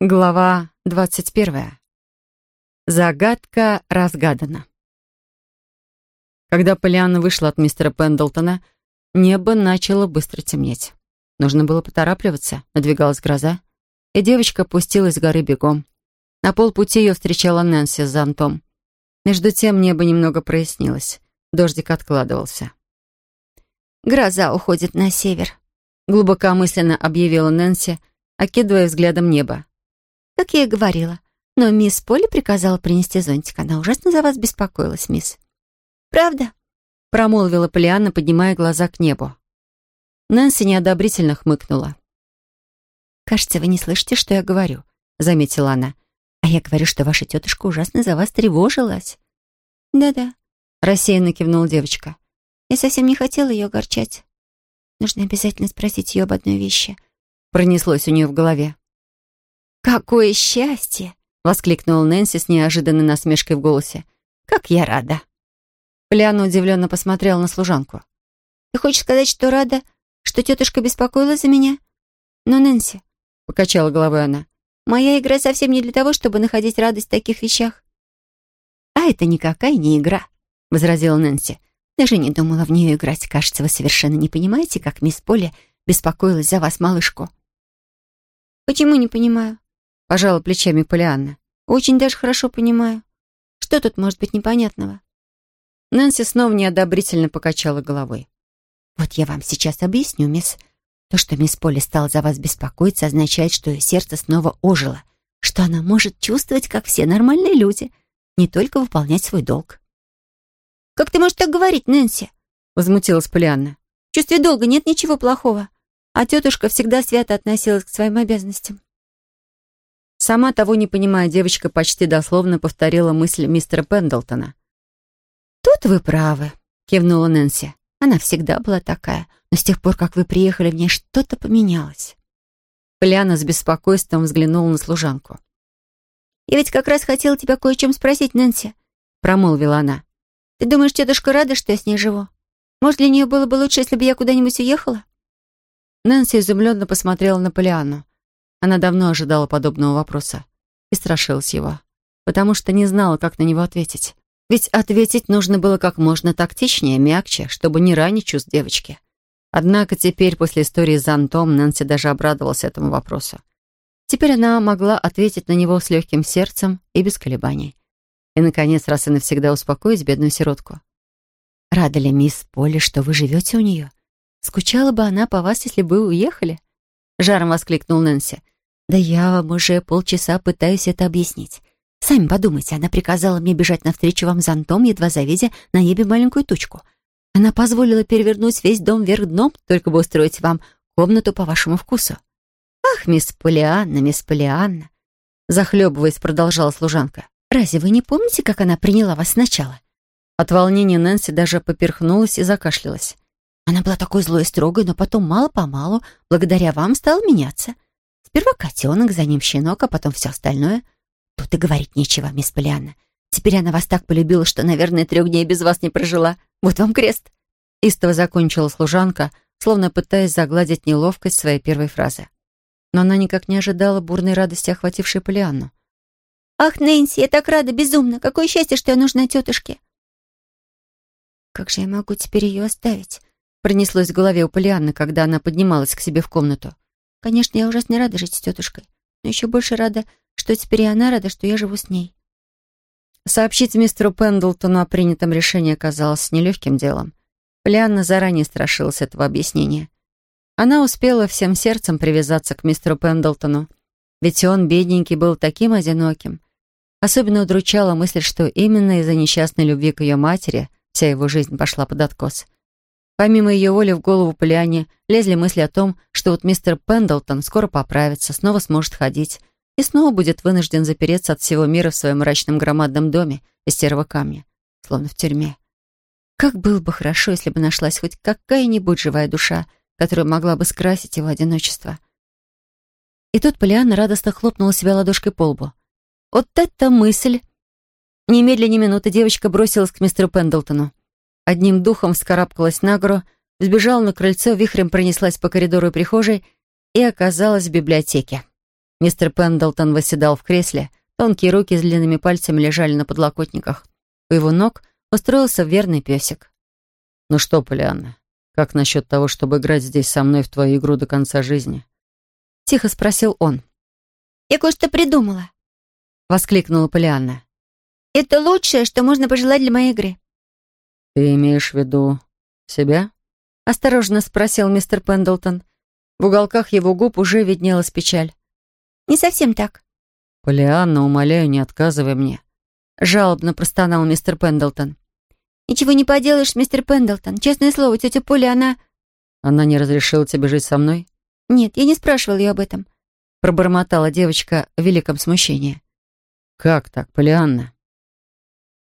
Глава двадцать первая. Загадка разгадана. Когда Полианна вышла от мистера Пендлтона, небо начало быстро темнеть. Нужно было поторапливаться, надвигалась гроза, и девочка опустилась с горы бегом. На полпути ее встречала Нэнси с зонтом. Между тем небо немного прояснилось, дождик откладывался. «Гроза уходит на север», — глубокомысленно объявила Нэнси, окидывая взглядом небо. «Как я и говорила. Но мисс Полли приказала принести зонтик. Она ужасно за вас беспокоилась, мисс». «Правда?» — промолвила Полианна, поднимая глаза к небу. Нэнси неодобрительно хмыкнула. «Кажется, вы не слышите, что я говорю», — заметила она. «А я говорю, что ваша тетушка ужасно за вас тревожилась». «Да-да», — рассеянно кивнула девочка. «Я совсем не хотела ее огорчать. Нужно обязательно спросить ее об одной вещи». Пронеслось у нее в голове. «Какое счастье!» — воскликнула Нэнси с неожиданной насмешкой в голосе. «Как я рада!» Полиана удивленно посмотрела на служанку. «Ты хочешь сказать, что рада, что тетушка беспокоилась за меня?» «Но, Нэнси», — покачала головой она, «моя игра совсем не для того, чтобы находить радость в таких вещах». «А это никакая не игра», — возразила Нэнси. «Даже не думала в нее играть. Кажется, вы совершенно не понимаете, как мисс Полли беспокоилась за вас, малышку». «Почему не понимаю?» Пожала плечами Полианна. «Очень даже хорошо понимаю. Что тут может быть непонятного?» Нэнси снова неодобрительно покачала головой. «Вот я вам сейчас объясню, мисс. То, что мисс Полли стала за вас беспокоиться, означает, что ее сердце снова ожило, что она может чувствовать, как все нормальные люди, не только выполнять свой долг». «Как ты можешь так говорить, Нэнси?» — возмутилась Полианна. «В чувстве долга нет ничего плохого, а тетушка всегда свято относилась к своим обязанностям». Сама того не понимая, девочка почти дословно повторила мысль мистера Пендлтона. «Тут вы правы», — кивнула Нэнси. «Она всегда была такая, но с тех пор, как вы приехали, в ней что-то поменялось». Поляна с беспокойством взглянула на служанку. «Я ведь как раз хотела тебя кое о чем спросить, Нэнси», — промолвила она. «Ты думаешь, тетушка рада, что я с ней живу? Может, для нее было бы лучше, если бы я куда-нибудь уехала?» Нэнси изумленно посмотрела на Полианну. Она давно ожидала подобного вопроса и страшилась его, потому что не знала, как на него ответить. Ведь ответить нужно было как можно тактичнее, мягче, чтобы не ранить чувств девочки. Однако теперь, после истории с зонтом, Нэнси даже обрадовалась этому вопросу. Теперь она могла ответить на него с легким сердцем и без колебаний. И, наконец, раз и навсегда успокоить бедную сиротку. «Рада ли мисс Полли, что вы живете у нее? Скучала бы она по вас, если бы вы уехали?» Жаром воскликнул Нэнси. «Да я вам уже полчаса пытаюсь это объяснить. Сами подумайте, она приказала мне бежать навстречу вам зонтом, едва завидя на небе маленькую тучку. Она позволила перевернуть весь дом вверх дном, только бы устроить вам комнату по вашему вкусу. Ах, мисс Полианна, мисс Полианна!» Захлебываясь, продолжала служанка. «Разве вы не помните, как она приняла вас сначала?» От волнения Нэнси даже поперхнулась и закашлялась. Она была такой злой и строгой, но потом мало-помалу, благодаря вам, стала меняться. Сперва котенок, за ним щенок, а потом все остальное. Тут и говорить нечего, мисс Полианна. Теперь она вас так полюбила, что, наверное, трех дней без вас не прожила. Вот вам крест. Истово закончила служанка, словно пытаясь загладить неловкость своей первой фразы. Но она никак не ожидала бурной радости, охватившей Полианну. «Ах, Нэнси, я так рада, безумно! Какое счастье, что я нужна тетушке!» «Как же я могу теперь ее оставить?» Пронеслось в голове у Полианны, когда она поднималась к себе в комнату. Конечно, я ужасно рада жить с тетушкой, но еще больше рада, что теперь и она рада, что я живу с ней. Сообщить мистеру Пендлтону о принятом решении оказалось нелегким делом. Полианна заранее страшилась этого объяснения. Она успела всем сердцем привязаться к мистеру Пендлтону, ведь он, бедненький, был таким одиноким. Особенно удручала мысль, что именно из-за несчастной любви к ее матери вся его жизнь пошла под откос — Помимо ее воли в голову Полиане лезли мысли о том, что вот мистер Пендлтон скоро поправится, снова сможет ходить и снова будет вынужден запереться от всего мира в своем мрачном громадном доме из серого камня, словно в тюрьме. Как было бы хорошо, если бы нашлась хоть какая-нибудь живая душа, которая могла бы скрасить его одиночество. И тут Полианна радостно хлопнула себя ладошкой по лбу. Вот эта мысль! Немедленно минуты девочка бросилась к мистеру Пендлтону. Одним духом вскарабкалась на гору, сбежала на крыльцо, вихрем пронеслась по коридору и прихожей и оказалась в библиотеке. Мистер Пендлтон восседал в кресле, тонкие руки с длинными пальцами лежали на подлокотниках. У его ног устроился верный песик. «Ну что, Полианна, как насчет того, чтобы играть здесь со мной в твою игру до конца жизни?» Тихо спросил он. «Я кое-что придумала», — воскликнула Полианна. «Это лучшее, что можно пожелать для моей игры». «Ты имеешь в виду себя?» — осторожно спросил мистер Пендлтон. В уголках его губ уже виднелась печаль. «Не совсем так». «Полианна, умоляю, не отказывай мне», — жалобно простонал мистер Пендлтон. «Ничего не поделаешь, мистер Пендлтон. Честное слово, тетя Поля, она...» «Она не разрешила тебе жить со мной?» «Нет, я не спрашивал ее об этом», — пробормотала девочка в великом смущении. «Как так, Полианна?»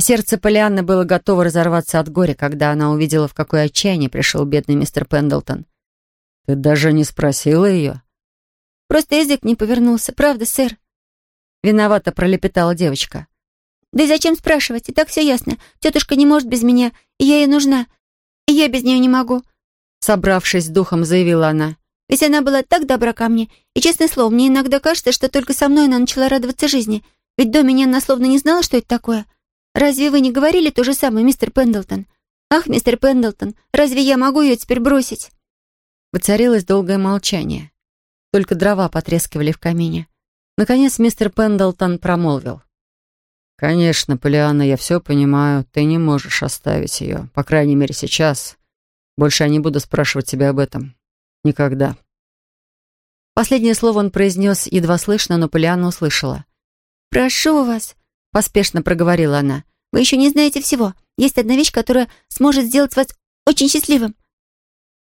Сердце Полианны было готово разорваться от горя, когда она увидела, в какое отчаяние пришел бедный мистер Пендлтон. «Ты даже не спросила ее?» «Просто язык не повернулся, правда, сэр?» Виновато пролепетала девочка. Да и зачем спрашивать? И так все ясно. Тетушка не может без меня, и я ей нужна. И я без нее не могу. Собравшись с духом, заявила она. Ведь она была так добра ко мне. И, честное слово, мне иногда кажется, что только со мной она начала радоваться жизни. Ведь до меня она словно не знала, что это такое. Разве вы не говорили то же самое, мистер Пендлтон? Ах, мистер Пендлтон, разве я могу ее теперь бросить? Воцарилось долгое молчание. Только дрова потрескивали в камине. Наконец мистер Пендлтон промолвил. «Конечно, Полианна, я все понимаю. Ты не можешь оставить ее. По крайней мере, сейчас. Больше я не буду спрашивать тебя об этом. Никогда». Последнее слово он произнес едва слышно, но Полианна услышала. «Прошу вас», — поспешно проговорила она. «Вы еще не знаете всего. Есть одна вещь, которая сможет сделать вас очень счастливым».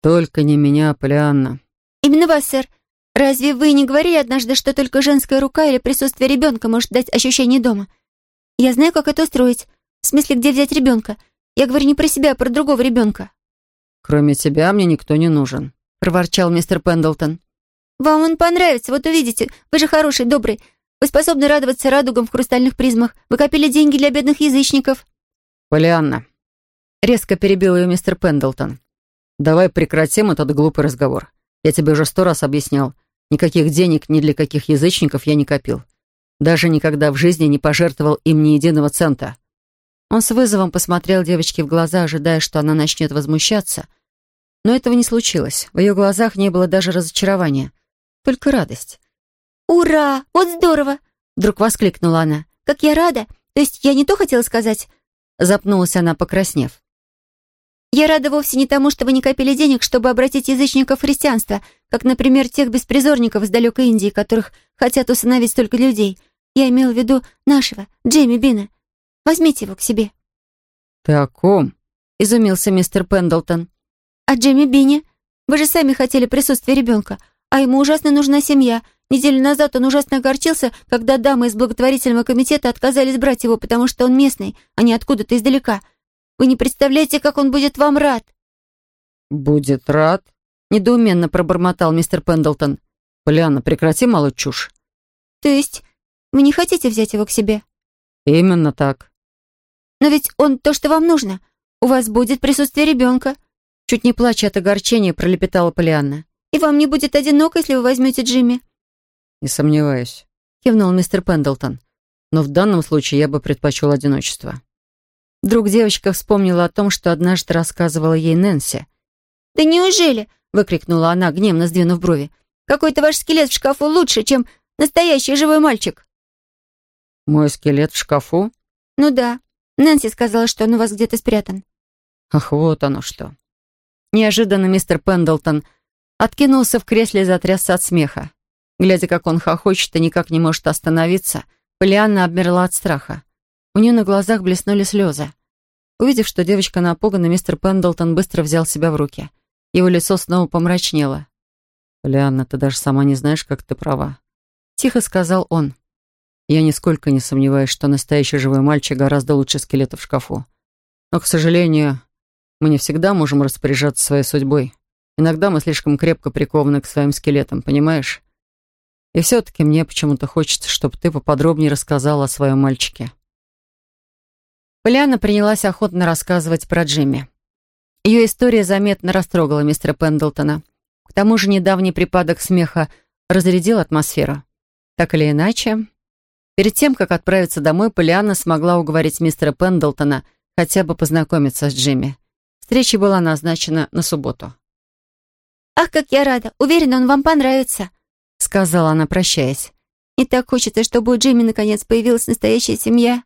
«Только не меня, Полианна». «Именно вас, сэр. Разве вы не говорили однажды, что только женская рука или присутствие ребенка может дать ощущение дома?» Я знаю, как это устроить. В смысле, где взять ребенка. Я говорю не про себя, а про другого ребенка. Кроме тебя мне никто не нужен, проворчал мистер Пендлтон. Вам он понравится, вот увидите. Вы же хороший, добрый. Вы способны радоваться радугам в хрустальных призмах. Вы копили деньги для бедных язычников. Полианна. Резко перебил ее мистер Пендлтон. Давай прекратим этот глупый разговор. Я тебе уже сто раз объяснял. Никаких денег ни для каких язычников я не копил. Даже никогда в жизни не пожертвовал им ни единого цента. Он с вызовом посмотрел девочке в глаза, ожидая, что она начнет возмущаться. Но этого не случилось. В ее глазах не было даже разочарования, только радость. «Ура! Вот здорово!» Вдруг воскликнула она. «Как я рада! То есть я не то хотела сказать?» Запнулась она, покраснев. «Я рада вовсе не тому, что вы не копили денег, чтобы обратить язычников в христианство, как, например, тех беспризорников из далекой Индии, которых хотят усыновить столько людей. Я имел в виду нашего, Джейми Бина. Возьмите его к себе». «Ты о ком?» — изумился мистер Пендлтон. «О Джейми Бине. Вы же сами хотели присутствия ребенка, а ему ужасно нужна семья. Неделю назад он ужасно огорчился, когда дамы из благотворительного комитета отказались брать его, потому что он местный, а не откуда-то издалека. Вы не представляете, как он будет вам рад». «Будет рад?» недоуменно пробормотал мистер Пендлтон. «Полианна, прекрати молоть чушь». «То есть вы не хотите взять его к себе?» «Именно так». «Но ведь он то, что вам нужно. У вас будет присутствие ребенка». Чуть не плача от огорчения, пролепетала Полианна. «И вам не будет одиноко, если вы возьмете Джимми?» «Не сомневаюсь», — кивнул мистер Пендлтон. «Но в данном случае я бы предпочел одиночество». Вдруг девочка вспомнила о том, что однажды рассказывала ей Нэнси. «Да неужели? выкрикнула она, гневно сдвинув брови. «Какой-то ваш скелет в шкафу лучше, чем настоящий живой мальчик!» «Мой скелет в шкафу?» «Ну да. Нэнси сказала, что он у вас где-то спрятан». «Ах, вот оно что!» Неожиданно мистер Пендлтон откинулся в кресле и затрясся от смеха. Глядя, как он хохочет и никак не может остановиться, Полианна обмерла от страха. У нее на глазах блеснули слезы. Увидев, что девочка напугана, мистер Пендлтон быстро взял себя в руки — его лицо снова помрачнело. «Лианна, ты даже сама не знаешь, как ты права», — тихо сказал он. «Я нисколько не сомневаюсь, что настоящий живой мальчик гораздо лучше скелета в шкафу. Но, к сожалению, мы не всегда можем распоряжаться своей судьбой. Иногда мы слишком крепко прикованы к своим скелетам, понимаешь? И все-таки мне почему-то хочется, чтобы ты поподробнее рассказала о своем мальчике». Полиана принялась охотно рассказывать про Джимми. Ее история заметно растрогала мистера Пендлтона. К тому же недавний припадок смеха разрядил атмосферу. Так или иначе, перед тем, как отправиться домой, Полиана смогла уговорить мистера Пендлтона хотя бы познакомиться с Джимми. Встреча была назначена на субботу. «Ах, как я рада! Уверена, он вам понравится!» — сказала она, прощаясь. «И так хочется, чтобы у Джимми наконец появилась настоящая семья».